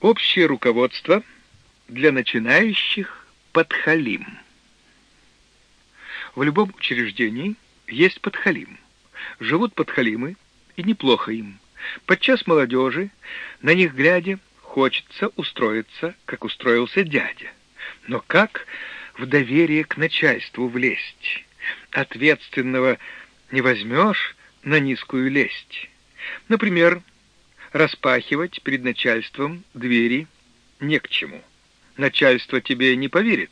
Общее руководство для начинающих подхалим. В любом учреждении есть подхалим. Живут подхалимы, и неплохо им. Подчас молодежи, на них глядя, хочется устроиться, как устроился дядя. Но как в доверие к начальству влезть? Ответственного не возьмешь на низкую лесть. Например, распахивать перед начальством двери не к чему. Начальство тебе не поверит,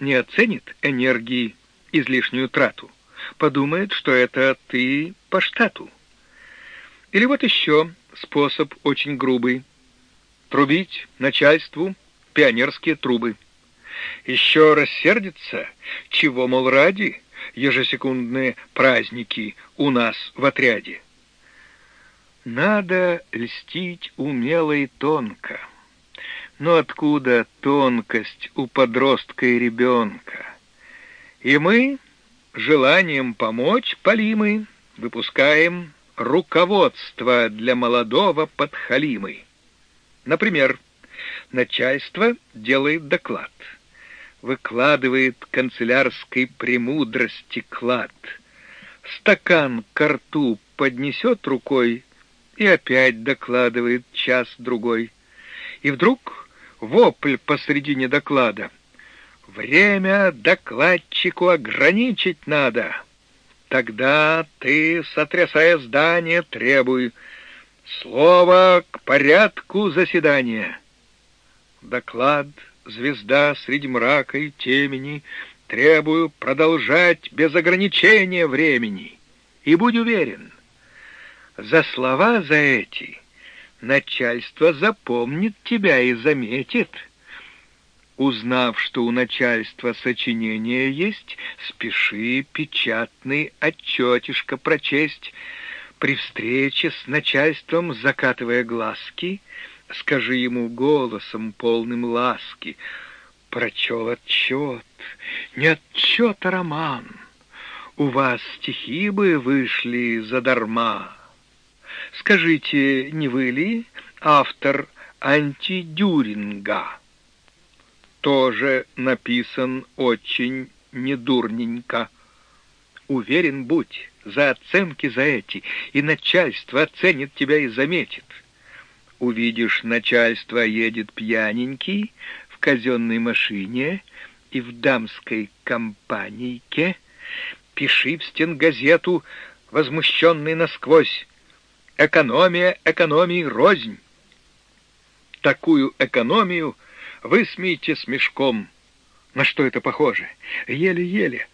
не оценит энергии излишнюю трату. Подумает, что это ты по штату. Или вот еще способ очень грубый. Трубить начальству пионерские трубы. Еще рассердится, чего, мол, ради, ежесекундные праздники у нас в отряде. Надо льстить умело и тонко. Но откуда тонкость у подростка и ребенка? И мы, желанием помочь, полимы, выпускаем руководство для молодого подхалимы. Например, начальство делает доклад, выкладывает канцелярской премудрости клад, стакан к рту поднесет рукой и опять докладывает час-другой. И вдруг вопль посредине доклада. Время докладчику ограничить надо. Тогда ты, сотрясая здание, требуй слово к порядку заседания. Доклад «Звезда среди мрака и темени» требую продолжать без ограничения времени. И будь уверен, за слова за эти начальство запомнит тебя и заметит. Узнав, что у начальства сочинение есть, спеши печатный отчетишко прочесть. При встрече с начальством, закатывая глазки, скажи ему голосом, полным ласки, прочел отчет, не отчет, а роман. У вас стихи бы вышли задарма. Скажите, не вы ли автор антидюринга? Тоже написан очень недурненько. Уверен будь, за оценки за эти, и начальство оценит тебя и заметит. Увидишь, начальство едет пьяненький в казенной машине и в дамской компанийке, пиши в стенгазету, возмущенный насквозь, Экономия экономии рознь. Такую экономию вы смеете с мешком. На что это похоже? Еле-еле,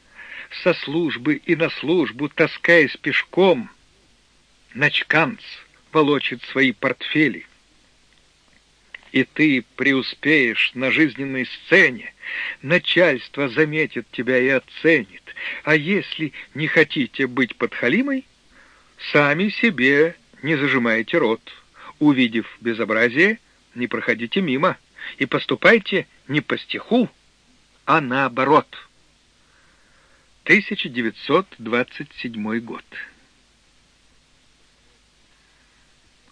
со службы и на службу, таскаясь пешком, начканц волочит свои портфели. И ты преуспеешь на жизненной сцене, начальство заметит тебя и оценит. А если не хотите быть подхалимой, сами себе не зажимайте рот. Увидев безобразие, не проходите мимо и поступайте не по стиху, а наоборот. 1927 год.